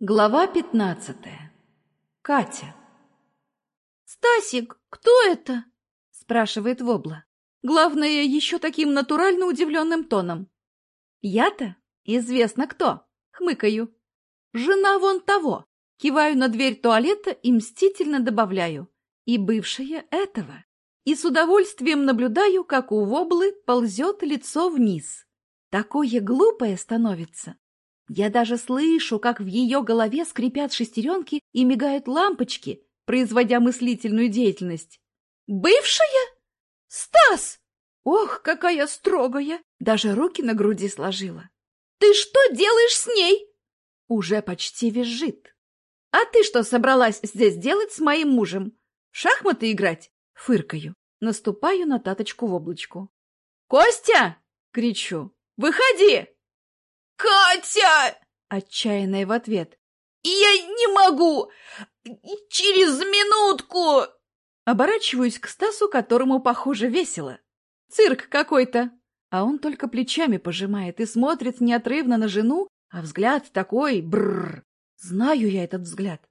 Глава пятнадцатая. Катя. «Стасик, кто это?» — спрашивает Вобла. Главное, еще таким натурально удивленным тоном. «Я-то? Известно кто!» — хмыкаю. «Жена вон того!» — киваю на дверь туалета и мстительно добавляю. «И бывшая этого!» И с удовольствием наблюдаю, как у Воблы ползет лицо вниз. Такое глупое становится, я даже слышу, как в ее голове скрипят шестеренки и мигают лампочки, производя мыслительную деятельность. «Бывшая? Стас! Ох, какая строгая! Даже руки на груди сложила. Ты что делаешь с ней?» Уже почти визжит. «А ты что собралась здесь делать с моим мужем? В шахматы играть?» Фыркаю. Наступаю на таточку в облачку. «Костя!» — кричу. «Выходи!» «Катя!» — отчаянная в ответ. «Я не могу! Через минутку!» Оборачиваюсь к Стасу, которому, похоже, весело. Цирк какой-то. А он только плечами пожимает и смотрит неотрывно на жену, а взгляд такой бррр. Знаю я этот взгляд.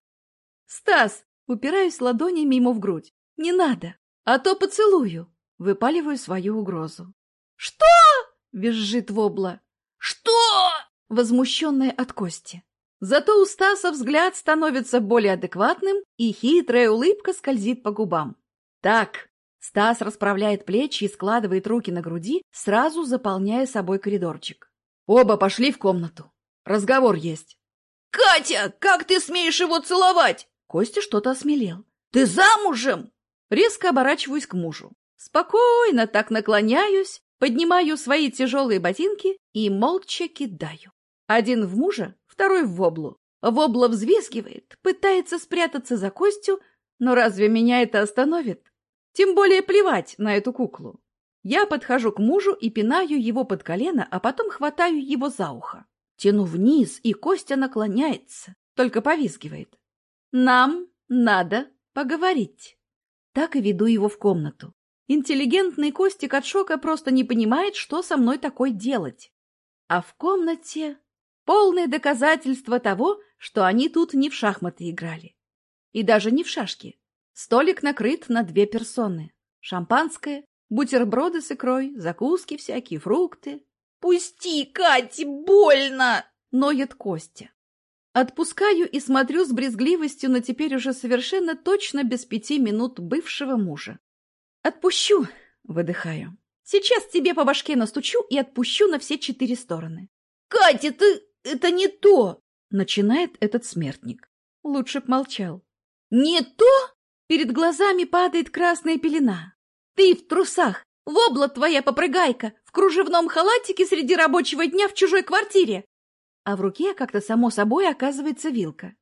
«Стас!» — упираюсь ладонями ему в грудь. «Не надо, а то поцелую!» Выпаливаю свою угрозу. «Что?» — визжит Вобла. «Что?» Возмущенная от Кости. Зато у Стаса взгляд становится более адекватным, и хитрая улыбка скользит по губам. «Так!» Стас расправляет плечи и складывает руки на груди, сразу заполняя собой коридорчик. «Оба пошли в комнату. Разговор есть». «Катя, как ты смеешь его целовать?» Костя что-то осмелел. «Ты замужем?» Резко оборачиваюсь к мужу. Спокойно так наклоняюсь, поднимаю свои тяжелые ботинки и молча кидаю. Один в мужа, второй в воблу. Вобла взвизгивает, пытается спрятаться за костью, но разве меня это остановит? Тем более плевать на эту куклу. Я подхожу к мужу и пинаю его под колено, а потом хватаю его за ухо. Тяну вниз, и Костя наклоняется, только повизгивает. Нам надо поговорить. Так и веду его в комнату. Интеллигентный Костик от шока просто не понимает, что со мной такое делать. А в комнате Полное доказательство того, что они тут не в шахматы играли. И даже не в шашки. Столик накрыт на две персоны. Шампанское, бутерброды с икрой, закуски всякие, фрукты. «Пусти, Кать, больно!» — ноет Костя. Отпускаю и смотрю с брезгливостью на теперь уже совершенно точно без пяти минут бывшего мужа. «Отпущу!» — выдыхаю. «Сейчас тебе по башке настучу и отпущу на все четыре стороны». «Катя, ты это не то!» — начинает этот смертник. Лучше б молчал. «Не то?» Перед глазами падает красная пелена. «Ты в трусах! Вобла твоя попрыгайка! В кружевном халатике среди рабочего дня в чужой квартире!» А в руке как-то само собой оказывается вилка.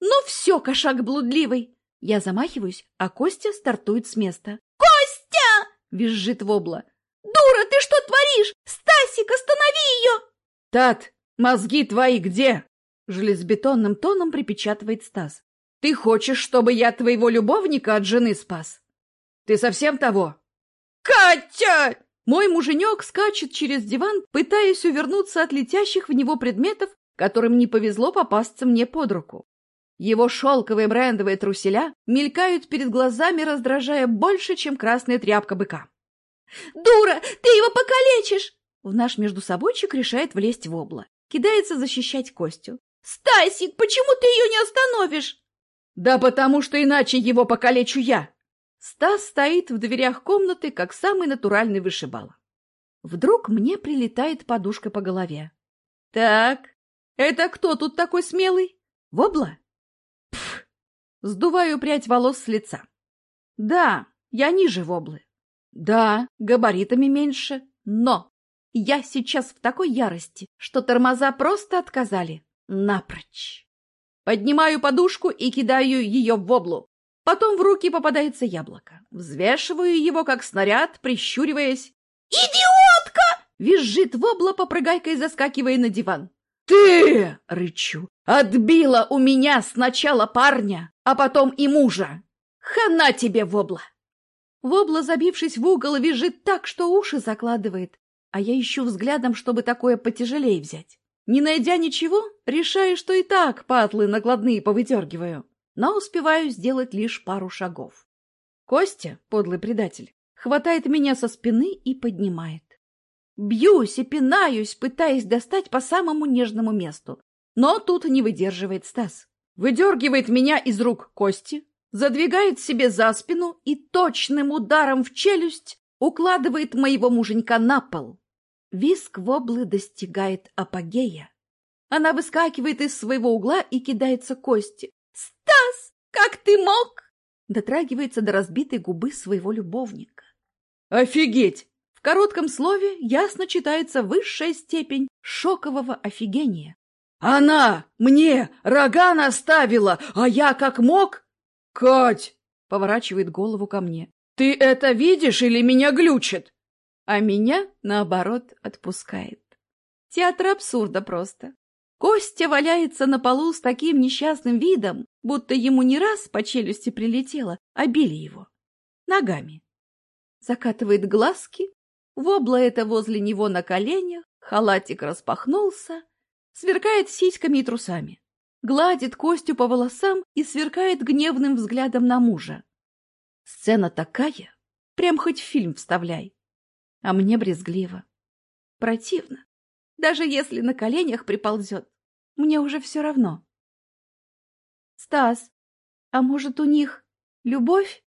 «Ну все, кошак блудливый!» Я замахиваюсь, а Костя стартует с места. «Костя!» — визжит Вобла. «Дура, ты что творишь? Стасик, останови ее!» «Тат, «Мозги твои где?» — железобетонным тоном припечатывает Стас. «Ты хочешь, чтобы я твоего любовника от жены спас? Ты совсем того?» «Катя!» Мой муженек скачет через диван, пытаясь увернуться от летящих в него предметов, которым не повезло попасться мне под руку. Его шелковые брендовые труселя мелькают перед глазами, раздражая больше, чем красная тряпка быка. «Дура, ты его покалечишь!» В наш междусобойчик решает влезть в обла кидается защищать Костю. «Стасик, почему ты ее не остановишь?» «Да потому что иначе его покалечу я!» Стас стоит в дверях комнаты, как самый натуральный вышибала. Вдруг мне прилетает подушка по голове. «Так, это кто тут такой смелый? Вобла?» Пф! Сдуваю прядь волос с лица. «Да, я ниже воблы. Да, габаритами меньше, но я сейчас в такой ярости, что тормоза просто отказали. Напрочь. Поднимаю подушку и кидаю ее в воблу. Потом в руки попадается яблоко. Взвешиваю его, как снаряд, прищуриваясь. «Идиотка!» — визжит вобла, попрыгайка и заскакивая на диван. «Ты!» — рычу. «Отбила у меня сначала парня, а потом и мужа! Хана тебе, вобла!» Вобла, забившись в угол, визжит так, что уши закладывает, а я ищу взглядом, чтобы такое потяжелее взять. Не найдя ничего, решаю, что и так патлы накладные повыдергиваю, но успеваю сделать лишь пару шагов. Костя, подлый предатель, хватает меня со спины и поднимает. Бьюсь и пинаюсь, пытаясь достать по самому нежному месту. Но тут не выдерживает Стас. Выдергивает меня из рук Кости, задвигает себе за спину и точным ударом в челюсть укладывает моего муженька на пол. Виск воблы достигает апогея. Она выскакивает из своего угла и кидается Кости. «Стас, как ты мог?» Дотрагивается до разбитой губы своего любовника. «Офигеть!» В коротком слове ясно читается высшая степень шокового офигения. «Она мне рога наставила, а я как мог?» «Кать!» — поворачивает голову ко мне. «Ты это видишь или меня глючит?» А меня, наоборот, отпускает. Театр абсурда просто. Костя валяется на полу с таким несчастным видом, будто ему не раз по челюсти прилетело, а били его. Ногами. Закатывает глазки, вобла это возле него на коленях, халатик распахнулся, сверкает сиськами и трусами, гладит Костю по волосам и сверкает гневным взглядом на мужа. Сцена такая, прям хоть фильм вставляй. А мне брезгливо. Противно. Даже если на коленях приползет, мне уже все равно. Стас, а может, у них любовь?